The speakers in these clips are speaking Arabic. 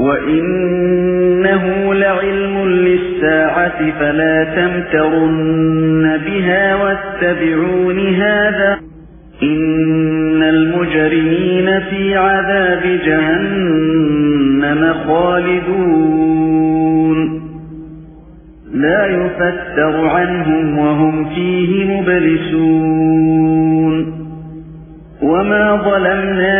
وَإِنَّهُ لَعِلْمٌ لِلسَّاعَةِ فَلَا تَمْتَرُنَّ بِهَا وَاتَّبِعُونِ هَذَا إِنَّ الْمُجْرِمِينَ فِي عَذَابِ جَهَنَّمَ خَالِدُونَ لَا يُفَتَّرُ عَنْهُمْ وَهُمْ فِيهِ مُبْلِسُونَ وَمَا ظَلَمْنَاهُمْ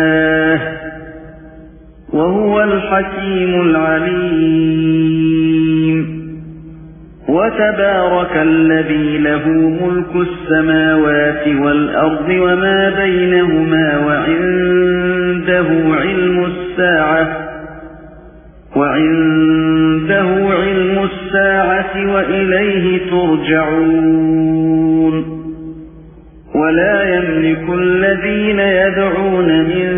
الْحَكِيمُ الْعَلِيمُ. وَتَبَارَكَ الَّذِي لَهُ مُلْكُ السَّمَاوَاتِ وَالْأَرْضِ وَمَا بَيْنَهُمَا وَعِندَهُ عِلْمُ السَّاعَةِ وَعِندَهُ عِلْمُ السَّاعَةِ وَإِلَيْهِ تُرْجَعُونَ. وَلَا يَمْلِكُ الَّذِينَ يَدْعُونَ مِن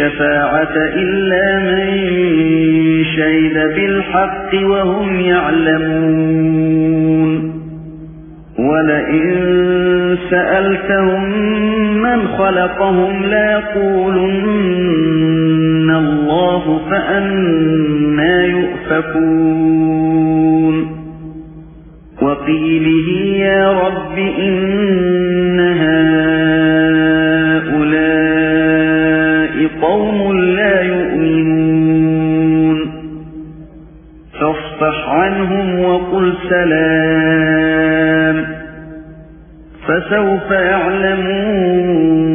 الشَّفَاعَةَ إِلَّا مَن شَهِدَ بِالْحَقِّ وَهُمْ يَعْلَمُونَ. وَلَئِن سَأَلْتَهُم مَّنْ خَلَقَهُمْ لَيَقُولُنَّ اللَّهُ فَأَنَّىٰ يُؤْفَكُونَ. وَقِيلِهِ يَا رَبِّ إِنَّ عَنْهُمْ وَقُلْ سَلَامٌ فَسَوْفَ يَعْلَمُونَ